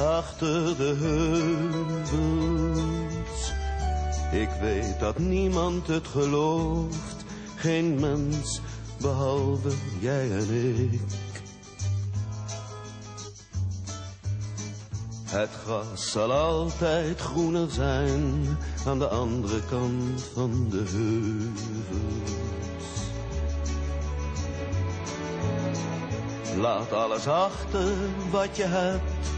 achter de heuvels. Ik weet dat niemand het gelooft, geen mens, behalve jij en ik. Het gras zal altijd groener zijn aan de andere kant van de heuvels. Laat alles achter wat je hebt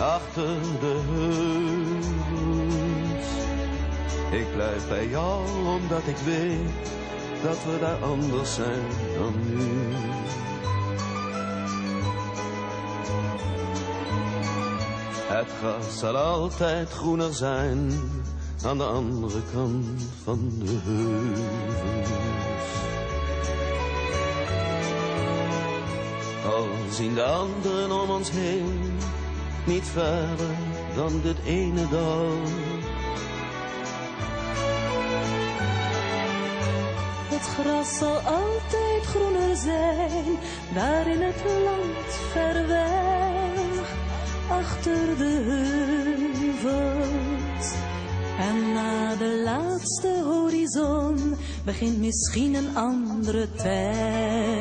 achter de heuvels. Ik blijf bij jou, omdat ik weet dat we daar anders zijn dan nu. Het gras zal altijd groener zijn, aan de andere kant van de heuvels. Al zien de anderen om ons heen niet verder dan dit ene dal. Het gras zal altijd groener zijn, daar in het land ver weg, achter de heuvels. En na de laatste horizon begint misschien een andere tijd.